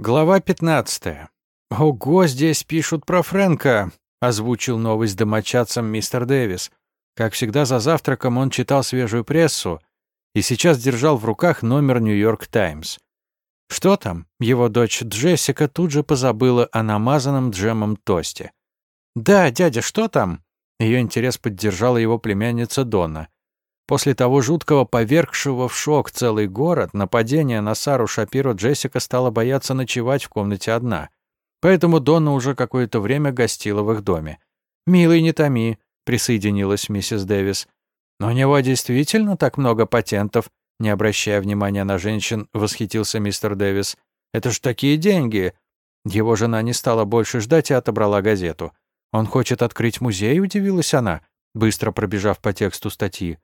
Глава 15. «Ого, здесь пишут про Фрэнка», — озвучил новость домочадцам мистер Дэвис. Как всегда, за завтраком он читал свежую прессу и сейчас держал в руках номер «Нью-Йорк Таймс». Что там? Его дочь Джессика тут же позабыла о намазанном джемом тосте. «Да, дядя, что там?» Ее интерес поддержала его племянница Дonna. После того жуткого повергшего в шок целый город, нападения на Сару Шапиро Джессика стала бояться ночевать в комнате одна. Поэтому Донна уже какое-то время гостила в их доме. «Милый, не томи», — присоединилась миссис Дэвис. «Но у него действительно так много патентов», — не обращая внимания на женщин, восхитился мистер Дэвис. «Это ж такие деньги!» Его жена не стала больше ждать и отобрала газету. «Он хочет открыть музей?» — удивилась она, быстро пробежав по тексту статьи.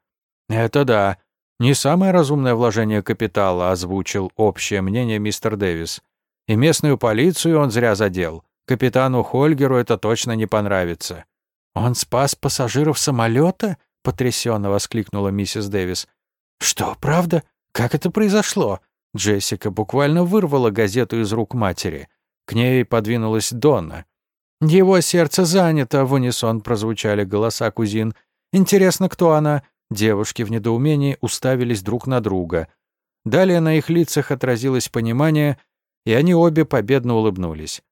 «Это да. Не самое разумное вложение капитала», — озвучил общее мнение мистер Дэвис. «И местную полицию он зря задел. Капитану Хольгеру это точно не понравится». «Он спас пассажиров самолета?» — потрясенно воскликнула миссис Дэвис. «Что, правда? Как это произошло?» Джессика буквально вырвала газету из рук матери. К ней подвинулась Донна. «Его сердце занято», — в унисон прозвучали голоса кузин. «Интересно, кто она? Девушки в недоумении уставились друг на друга. Далее на их лицах отразилось понимание, и они обе победно улыбнулись.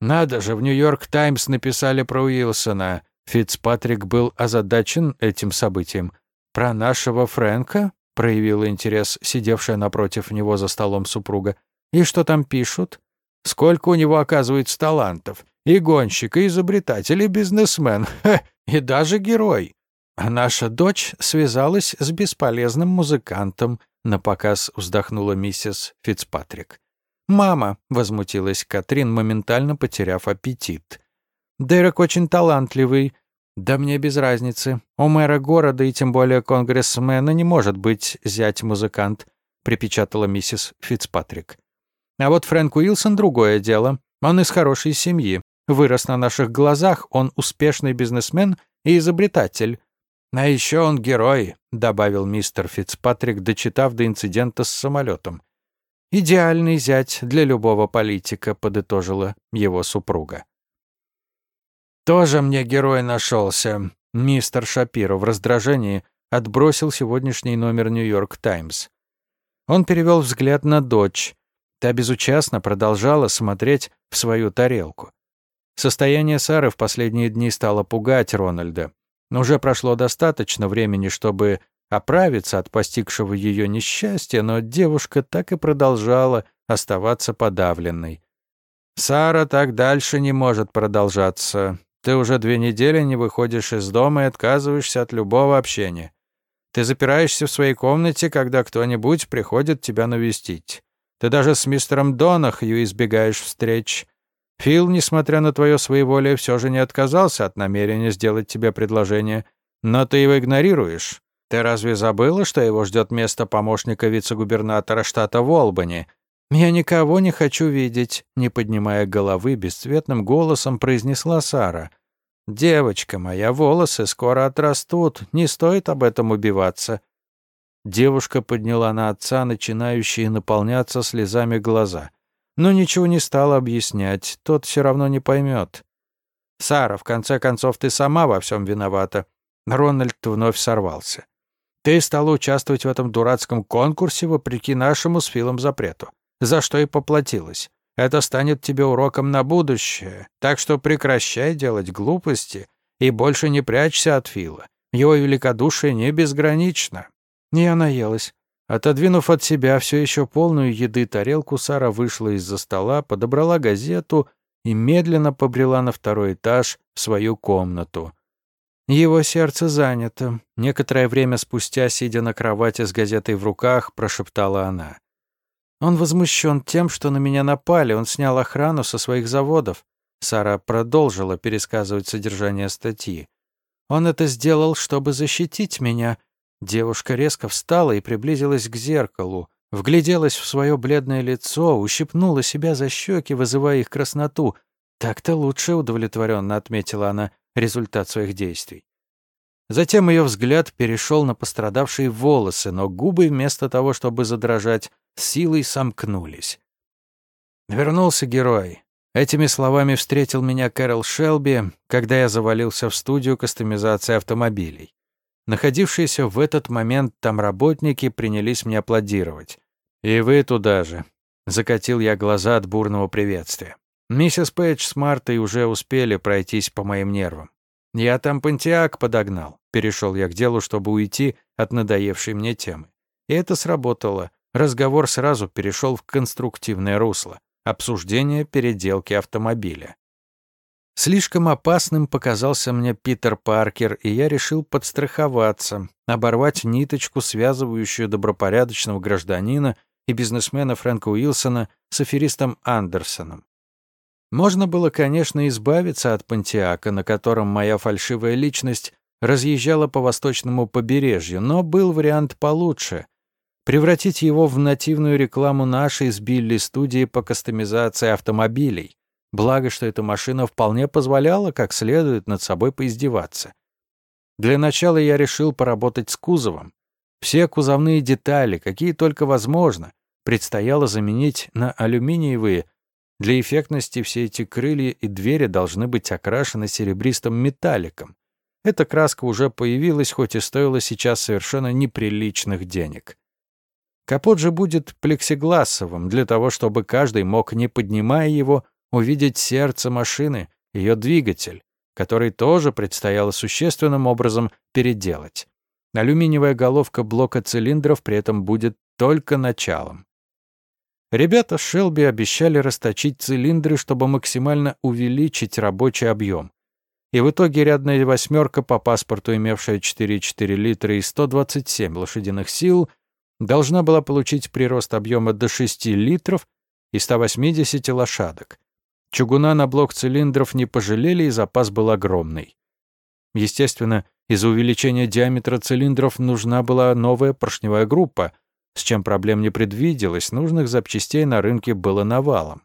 «Надо же, в «Нью-Йорк Таймс» написали про Уилсона». Фицпатрик был озадачен этим событием. «Про нашего Фрэнка?» — проявила интерес сидевшая напротив него за столом супруга. «И что там пишут? Сколько у него, оказывается, талантов? И гонщик, и изобретатель, и бизнесмен, ха, и даже герой. А наша дочь связалась с бесполезным музыкантом, напоказ вздохнула миссис Фицпатрик. «Мама», — возмутилась Катрин, моментально потеряв аппетит. «Дерек очень талантливый. Да мне без разницы. У мэра города и тем более конгрессмена не может быть зять-музыкант», — припечатала миссис Фицпатрик. «А вот Фрэнк Уилсон — другое дело. Он из хорошей семьи. Вырос на наших глазах, он успешный бизнесмен и изобретатель. «А еще он герой», — добавил мистер Фицпатрик, дочитав до инцидента с самолетом. «Идеальный зять для любого политика», — подытожила его супруга. «Тоже мне герой нашелся», — мистер Шапиро в раздражении отбросил сегодняшний номер «Нью-Йорк Таймс». Он перевел взгляд на дочь. Та безучастно продолжала смотреть в свою тарелку. Состояние Сары в последние дни стало пугать Рональда. Но уже прошло достаточно времени, чтобы оправиться от постигшего ее несчастья, но девушка так и продолжала оставаться подавленной. «Сара, так дальше не может продолжаться. Ты уже две недели не выходишь из дома и отказываешься от любого общения. Ты запираешься в своей комнате, когда кто-нибудь приходит тебя навестить. Ты даже с мистером Донахью избегаешь встреч. Фил, несмотря на твое своеволие, все же не отказался от намерения сделать тебе предложение. Но ты его игнорируешь. Ты разве забыла, что его ждет место помощника вице-губернатора штата Волбани? Я никого не хочу видеть, не поднимая головы, бесцветным голосом произнесла Сара. Девочка моя, волосы скоро отрастут, не стоит об этом убиваться. Девушка подняла на отца начинающие наполняться слезами глаза но ничего не стала объяснять, тот все равно не поймет. «Сара, в конце концов, ты сама во всем виновата». Рональд вновь сорвался. «Ты стала участвовать в этом дурацком конкурсе вопреки нашему с Филом запрету, за что и поплатилась. Это станет тебе уроком на будущее, так что прекращай делать глупости и больше не прячься от Фила. Его великодушие не безгранично». Я наелась. Отодвинув от себя все еще полную еды тарелку, Сара вышла из-за стола, подобрала газету и медленно побрела на второй этаж в свою комнату. Его сердце занято. Некоторое время спустя, сидя на кровати с газетой в руках, прошептала она. Он возмущен тем, что на меня напали, он снял охрану со своих заводов. Сара продолжила пересказывать содержание статьи. Он это сделал, чтобы защитить меня — Девушка резко встала и приблизилась к зеркалу, вгляделась в свое бледное лицо, ущипнула себя за щеки, вызывая их красноту. «Так-то лучше», — удовлетворенно отметила она результат своих действий. Затем ее взгляд перешел на пострадавшие волосы, но губы вместо того, чтобы задрожать, силой сомкнулись. Вернулся герой. Этими словами встретил меня Кэрол Шелби, когда я завалился в студию кастомизации автомобилей. Находившиеся в этот момент там работники принялись мне аплодировать. «И вы туда же», — закатил я глаза от бурного приветствия. Миссис Пейдж с Мартой уже успели пройтись по моим нервам. «Я там пантеак подогнал», — перешел я к делу, чтобы уйти от надоевшей мне темы. И это сработало. Разговор сразу перешел в конструктивное русло. Обсуждение переделки автомобиля. Слишком опасным показался мне Питер Паркер, и я решил подстраховаться, оборвать ниточку, связывающую добропорядочного гражданина и бизнесмена Фрэнка Уилсона с аферистом Андерсоном. Можно было, конечно, избавиться от Пантиака, на котором моя фальшивая личность разъезжала по восточному побережью, но был вариант получше — превратить его в нативную рекламу нашей с Билли студии по кастомизации автомобилей. Благо, что эта машина вполне позволяла как следует над собой поиздеваться. Для начала я решил поработать с кузовом. Все кузовные детали, какие только возможно, предстояло заменить на алюминиевые для эффектности все эти крылья и двери должны быть окрашены серебристым металликом. Эта краска уже появилась, хоть и стоила сейчас совершенно неприличных денег. Капот же будет плексигласовым, для того, чтобы каждый мог, не поднимая его, увидеть сердце машины, ее двигатель, который тоже предстояло существенным образом переделать. Алюминиевая головка блока цилиндров при этом будет только началом. Ребята Шелби обещали расточить цилиндры, чтобы максимально увеличить рабочий объем. И в итоге рядная восьмерка по паспорту, имевшая 4,4 литра и 127 лошадиных сил, должна была получить прирост объема до 6 литров и 180 лошадок. Чугуна на блок цилиндров не пожалели, и запас был огромный. Естественно, из-за увеличения диаметра цилиндров нужна была новая поршневая группа, с чем проблем не предвиделось, нужных запчастей на рынке было навалом.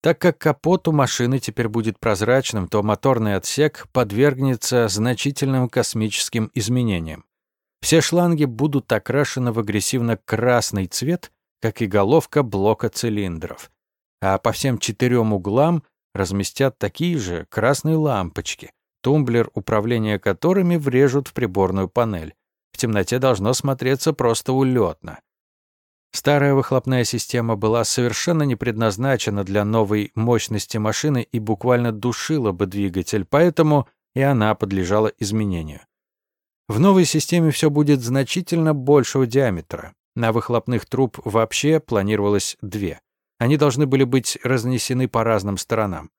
Так как капот у машины теперь будет прозрачным, то моторный отсек подвергнется значительным космическим изменениям. Все шланги будут окрашены в агрессивно-красный цвет, как и головка блока цилиндров. А по всем четырем углам разместят такие же красные лампочки, тумблер управления которыми врежут в приборную панель в темноте должно смотреться просто улетно. Старая выхлопная система была совершенно не предназначена для новой мощности машины и буквально душила бы двигатель, поэтому и она подлежала изменению. В новой системе все будет значительно большего диаметра. На выхлопных труб вообще планировалось две. Они должны были быть разнесены по разным сторонам.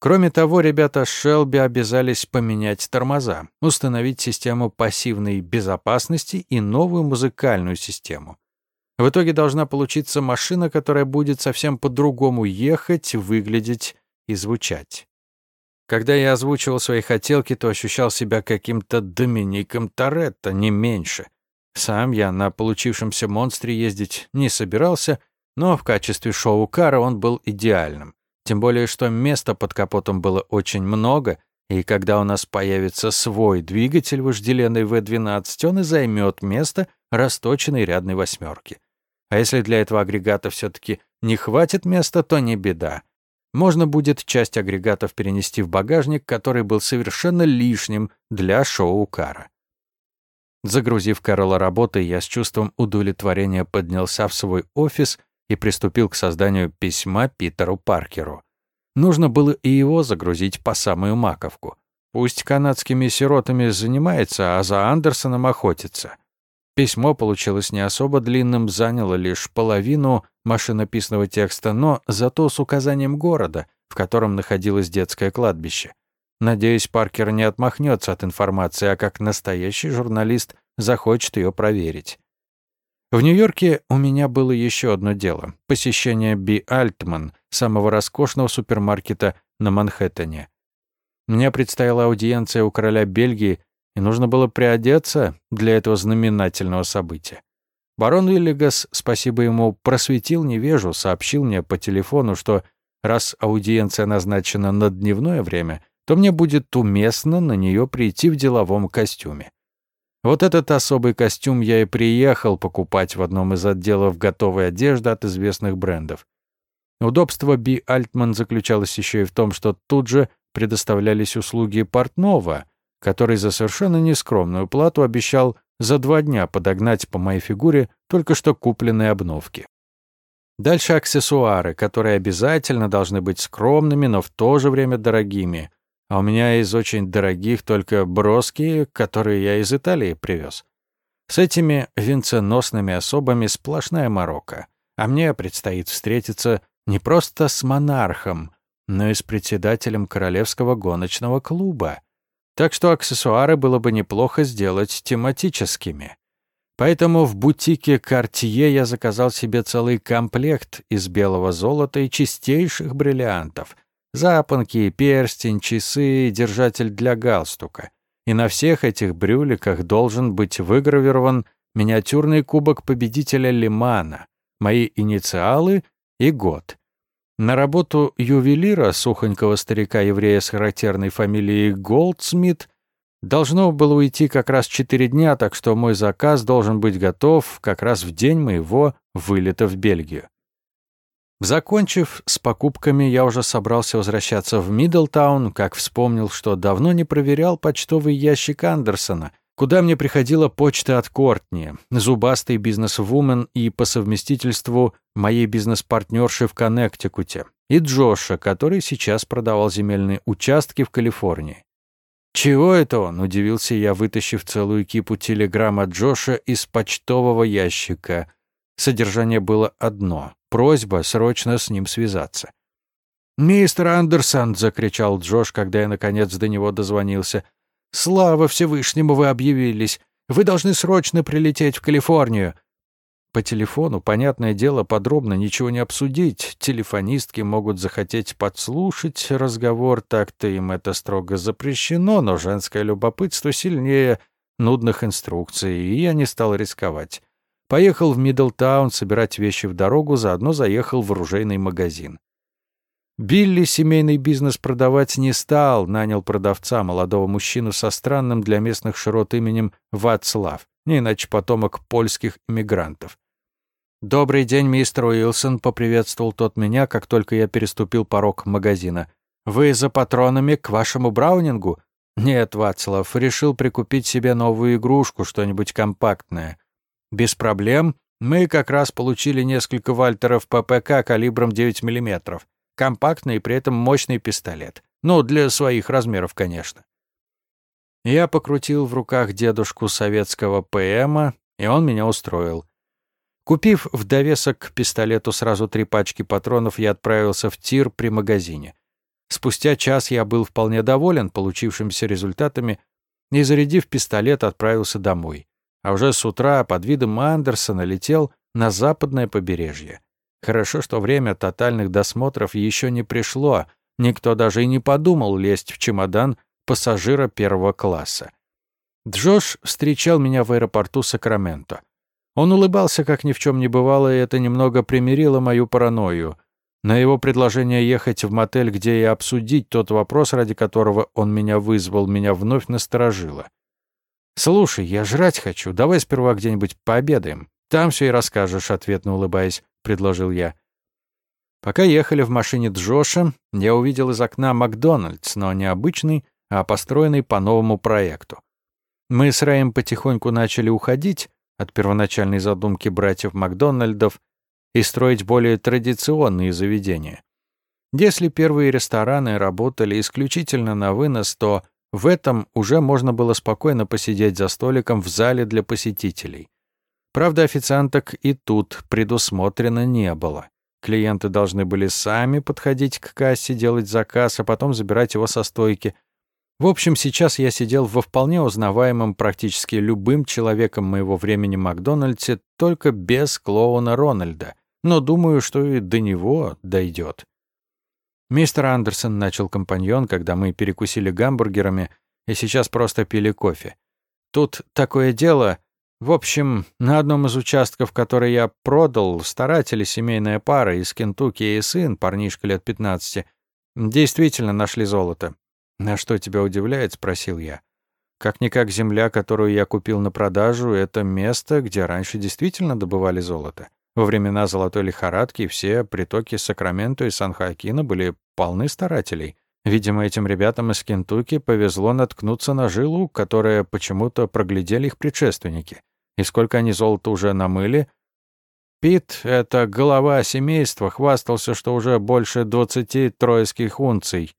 Кроме того, ребята Шелби обязались поменять тормоза, установить систему пассивной безопасности и новую музыкальную систему. В итоге должна получиться машина, которая будет совсем по-другому ехать, выглядеть и звучать. Когда я озвучивал свои хотелки, то ощущал себя каким-то Домиником Торетто, не меньше. Сам я на получившемся монстре ездить не собирался, но в качестве шоу-кара он был идеальным. Тем более, что места под капотом было очень много, и когда у нас появится свой двигатель вожделенной В-12, он и займет место расточенной рядной восьмерки. А если для этого агрегата все-таки не хватит места, то не беда. Можно будет часть агрегатов перенести в багажник, который был совершенно лишним для шоу-кара. Загрузив Карола работой, я с чувством удовлетворения поднялся в свой офис и приступил к созданию письма Питеру Паркеру. Нужно было и его загрузить по самую маковку. Пусть канадскими сиротами занимается, а за Андерсоном охотится. Письмо получилось не особо длинным, заняло лишь половину машинописного текста, но зато с указанием города, в котором находилось детское кладбище. Надеюсь, Паркер не отмахнется от информации, а как настоящий журналист захочет ее проверить. В Нью-Йорке у меня было еще одно дело — посещение Би Альтман, самого роскошного супермаркета на Манхэттене. Мне предстояла аудиенция у короля Бельгии, и нужно было приодеться для этого знаменательного события. Барон Виллигас, спасибо ему, просветил невежу, сообщил мне по телефону, что раз аудиенция назначена на дневное время, то мне будет уместно на нее прийти в деловом костюме. Вот этот особый костюм я и приехал покупать в одном из отделов готовой одежды от известных брендов. Удобство Би Альтман заключалось еще и в том, что тут же предоставлялись услуги портного, который за совершенно нескромную плату обещал за два дня подогнать по моей фигуре только что купленные обновки. Дальше аксессуары, которые обязательно должны быть скромными, но в то же время дорогими. А у меня из очень дорогих только броски, которые я из Италии привез. С этими венценосными особами сплошная морока. А мне предстоит встретиться не просто с монархом, но и с председателем Королевского гоночного клуба. Так что аксессуары было бы неплохо сделать тематическими. Поэтому в бутике Cartier я заказал себе целый комплект из белого золота и чистейших бриллиантов. Запонки, перстень, часы, держатель для галстука. И на всех этих брюликах должен быть выгравирован миниатюрный кубок победителя Лимана, мои инициалы и год. На работу ювелира, сухонького старика-еврея с характерной фамилией Голдсмит, должно было уйти как раз четыре дня, так что мой заказ должен быть готов как раз в день моего вылета в Бельгию. Закончив с покупками, я уже собрался возвращаться в Миддлтаун, как вспомнил, что давно не проверял почтовый ящик Андерсона, куда мне приходила почта от Кортни, зубастый бизнес-вумен и по совместительству моей бизнес-партнерши в Коннектикуте, и Джоша, который сейчас продавал земельные участки в Калифорнии. «Чего это он?» — удивился я, вытащив целую кипу телеграмм от Джоша из почтового ящика. Содержание было одно — просьба срочно с ним связаться. «Мистер Андерсон!» — закричал Джош, когда я наконец до него дозвонился — Слава Всевышнему вы объявились. Вы должны срочно прилететь в Калифорнию. По телефону, понятное дело, подробно ничего не обсудить. Телефонистки могут захотеть подслушать разговор, так-то им это строго запрещено, но женское любопытство сильнее нудных инструкций, и я не стал рисковать. Поехал в Миддлтаун собирать вещи в дорогу, заодно заехал в оружейный магазин. Билли семейный бизнес продавать не стал, нанял продавца, молодого мужчину со странным для местных широт именем Вацлав, не иначе потомок польских иммигрантов. «Добрый день, мистер Уилсон», — поприветствовал тот меня, как только я переступил порог магазина. «Вы за патронами к вашему браунингу?» «Нет, Вацлав, решил прикупить себе новую игрушку, что-нибудь компактное». «Без проблем. Мы как раз получили несколько вальтеров ППК калибром 9 миллиметров. Компактный и при этом мощный пистолет. Ну, для своих размеров, конечно. Я покрутил в руках дедушку советского ПМа, и он меня устроил. Купив в довесок к пистолету сразу три пачки патронов, я отправился в тир при магазине. Спустя час я был вполне доволен получившимися результатами и, зарядив пистолет, отправился домой. А уже с утра под видом Андерсона летел на западное побережье. Хорошо, что время тотальных досмотров еще не пришло, никто даже и не подумал лезть в чемодан пассажира первого класса. Джош встречал меня в аэропорту Сакраменто. Он улыбался, как ни в чем не бывало, и это немного примирило мою паранойю. На его предложение ехать в мотель, где и обсудить тот вопрос, ради которого он меня вызвал, меня вновь насторожило. «Слушай, я жрать хочу, давай сперва где-нибудь пообедаем. Там все и расскажешь», — ответно улыбаясь предложил я. Пока ехали в машине Джоша, я увидел из окна Макдональдс, но не обычный, а построенный по новому проекту. Мы с Раем потихоньку начали уходить от первоначальной задумки братьев Макдональдов и строить более традиционные заведения. Если первые рестораны работали исключительно на вынос, то в этом уже можно было спокойно посидеть за столиком в зале для посетителей. Правда, официанток и тут предусмотрено не было. Клиенты должны были сами подходить к кассе, делать заказ, а потом забирать его со стойки. В общем, сейчас я сидел во вполне узнаваемом практически любым человеком моего времени Макдональдсе, только без клоуна Рональда. Но думаю, что и до него дойдет. «Мистер Андерсон», — начал компаньон, когда мы перекусили гамбургерами и сейчас просто пили кофе. «Тут такое дело...» В общем, на одном из участков, который я продал, старатели семейная пара из Кентукки и сын, парнишка лет 15, действительно нашли золото. «На что тебя удивляет?» — спросил я. «Как-никак земля, которую я купил на продажу, это место, где раньше действительно добывали золото. Во времена золотой лихорадки все притоки Сакраменто и Сан-Хоакина были полны старателей. Видимо, этим ребятам из Кентукки повезло наткнуться на жилу, которая почему-то проглядели их предшественники. И сколько они золота уже намыли. Пит, это голова семейства, хвастался, что уже больше двадцати троицких унций.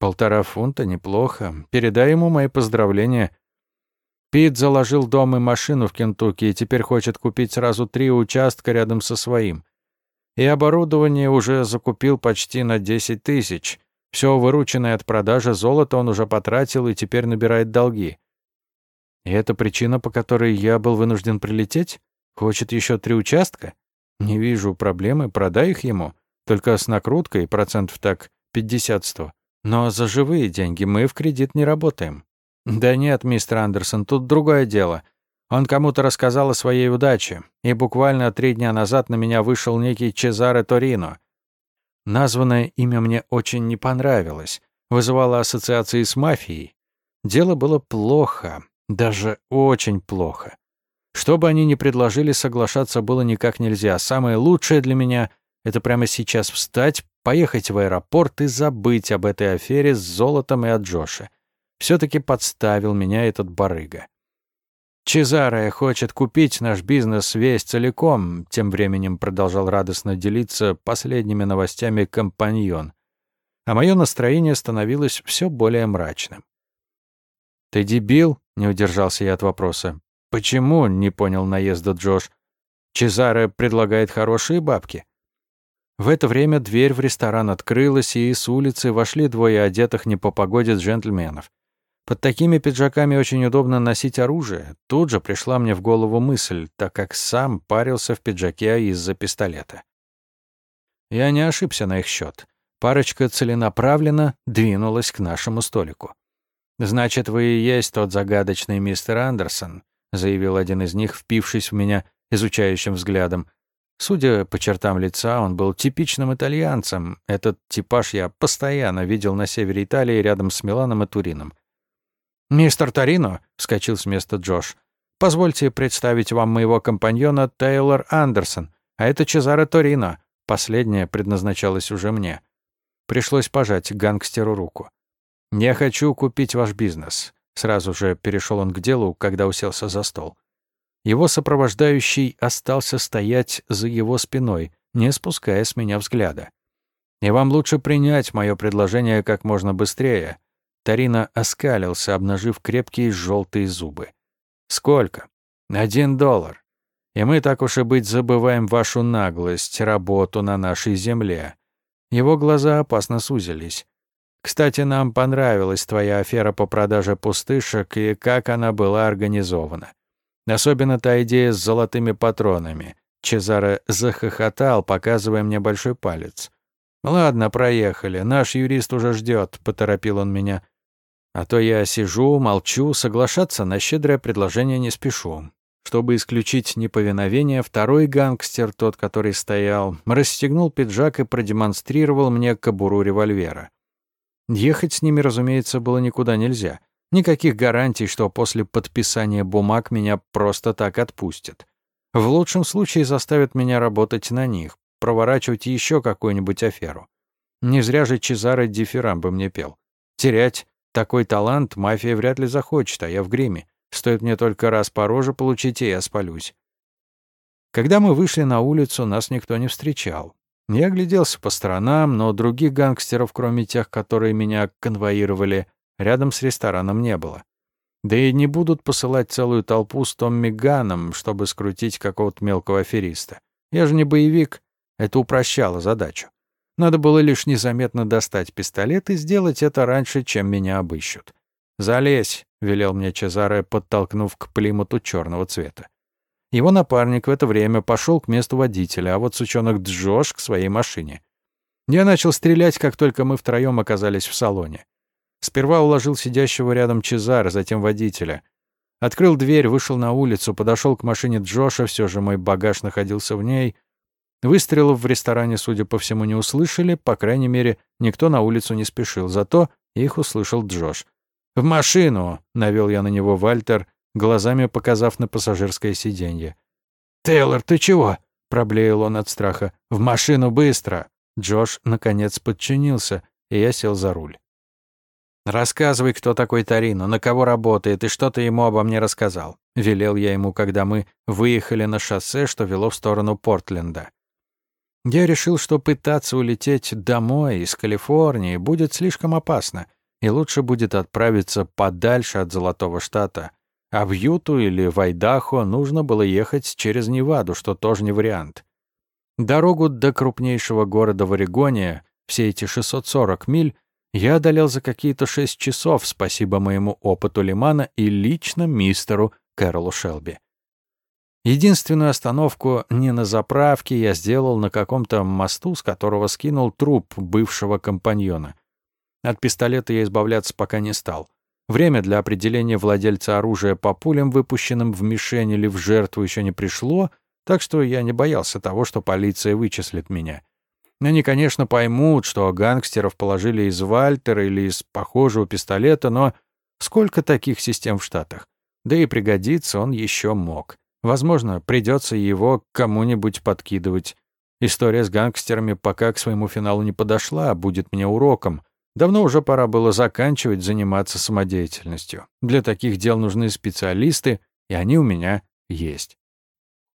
Полтора фунта, неплохо. Передай ему мои поздравления. Пит заложил дом и машину в Кентукки и теперь хочет купить сразу три участка рядом со своим. И оборудование уже закупил почти на 10 тысяч. Все вырученное от продажи золота он уже потратил и теперь набирает долги. И это причина, по которой я был вынужден прилететь? Хочет еще три участка? Не вижу проблемы, продай их ему. Только с накруткой, процентов так 50-100. Но за живые деньги мы в кредит не работаем. «Да нет, мистер Андерсон, тут другое дело. Он кому-то рассказал о своей удаче, и буквально три дня назад на меня вышел некий Чезаре Торино. Названное имя мне очень не понравилось, вызывало ассоциации с мафией. Дело было плохо, даже очень плохо. Что бы они ни предложили, соглашаться было никак нельзя. Самое лучшее для меня — это прямо сейчас встать, поехать в аэропорт и забыть об этой афере с золотом и от Джоша. Все-таки подставил меня этот барыга. «Чезаре хочет купить наш бизнес весь целиком», тем временем продолжал радостно делиться последними новостями компаньон. А мое настроение становилось все более мрачным. «Ты дебил?» — не удержался я от вопроса. «Почему?» — не понял наезда Джош. «Чезаре предлагает хорошие бабки». В это время дверь в ресторан открылась, и с улицы вошли двое одетых не по погоде джентльменов. Под такими пиджаками очень удобно носить оружие. Тут же пришла мне в голову мысль, так как сам парился в пиджаке из-за пистолета. Я не ошибся на их счет. Парочка целенаправленно двинулась к нашему столику. «Значит, вы и есть тот загадочный мистер Андерсон», заявил один из них, впившись в меня изучающим взглядом. Судя по чертам лица, он был типичным итальянцем. Этот типаж я постоянно видел на севере Италии рядом с Миланом и Турином. «Мистер Торино», — вскочил с места Джош, — «позвольте представить вам моего компаньона Тейлор Андерсон, а это Чезаро Торино». Последнее предназначалось уже мне. Пришлось пожать гангстеру руку. «Я хочу купить ваш бизнес», — сразу же перешел он к делу, когда уселся за стол. Его сопровождающий остался стоять за его спиной, не спуская с меня взгляда. «И вам лучше принять мое предложение как можно быстрее», Тарина оскалился, обнажив крепкие желтые зубы. «Сколько?» «Один доллар. И мы, так уж и быть, забываем вашу наглость, работу на нашей земле». Его глаза опасно сузились. «Кстати, нам понравилась твоя афера по продаже пустышек и как она была организована. Особенно та идея с золотыми патронами». Чезаро захохотал, показывая мне большой палец. «Ладно, проехали. Наш юрист уже ждет», — поторопил он меня. А то я сижу, молчу, соглашаться на щедрое предложение не спешу. Чтобы исключить неповиновение, второй гангстер, тот, который стоял, расстегнул пиджак и продемонстрировал мне кобуру револьвера. Ехать с ними, разумеется, было никуда нельзя. Никаких гарантий, что после подписания бумаг меня просто так отпустят. В лучшем случае заставят меня работать на них, проворачивать еще какую-нибудь аферу. Не зря же Чезаро дифирамбы мне пел. Терять такой талант мафия вряд ли захочет, а я в гриме. Стоит мне только раз по роже получить, и я спалюсь. Когда мы вышли на улицу, нас никто не встречал. Я огляделся по сторонам, но других гангстеров, кроме тех, которые меня конвоировали, рядом с рестораном не было. Да и не будут посылать целую толпу с Томми Ганом, чтобы скрутить какого-то мелкого афериста. Я же не боевик, это упрощало задачу. Надо было лишь незаметно достать пистолет и сделать это раньше, чем меня обыщут. «Залезь», — велел мне Чезаре, подтолкнув к плимуту черного цвета. Его напарник в это время пошел к месту водителя, а вот сучонок Джош к своей машине. Я начал стрелять, как только мы втроем оказались в салоне. Сперва уложил сидящего рядом Чезаре, затем водителя. Открыл дверь, вышел на улицу, подошел к машине Джоша, все же мой багаж находился в ней — Выстрелов в ресторане, судя по всему, не услышали, по крайней мере, никто на улицу не спешил, зато их услышал Джош. «В машину!» — навел я на него Вальтер, глазами показав на пассажирское сиденье. «Тейлор, ты чего?» проблеял он от страха. «В машину быстро!» Джош, наконец, подчинился, и я сел за руль. «Рассказывай, кто такой Тарино, на кого работает и что ты ему обо мне рассказал», — велел я ему, когда мы выехали на шоссе, что вело в сторону Портленда. Я решил, что пытаться улететь домой из Калифорнии будет слишком опасно, и лучше будет отправиться подальше от Золотого Штата. А в Юту или в Айдахо нужно было ехать через Неваду, что тоже не вариант. Дорогу до крупнейшего города в Орегоне, все эти 640 миль, я одолел за какие-то шесть часов, спасибо моему опыту лимана и лично мистеру Кэролу Шелби. Единственную остановку не на заправке я сделал на каком-то мосту, с которого скинул труп бывшего компаньона. От пистолета я избавляться пока не стал. Время для определения владельца оружия по пулям, выпущенным в мишень или в жертву, еще не пришло, так что я не боялся того, что полиция вычислит меня. Они, конечно, поймут, что гангстеров положили из Вальтера или из похожего пистолета, но сколько таких систем в Штатах? Да и пригодиться он еще мог. Возможно, придется его кому-нибудь подкидывать. История с гангстерами пока к своему финалу не подошла, а будет мне уроком. Давно уже пора было заканчивать заниматься самодеятельностью. Для таких дел нужны специалисты, и они у меня есть.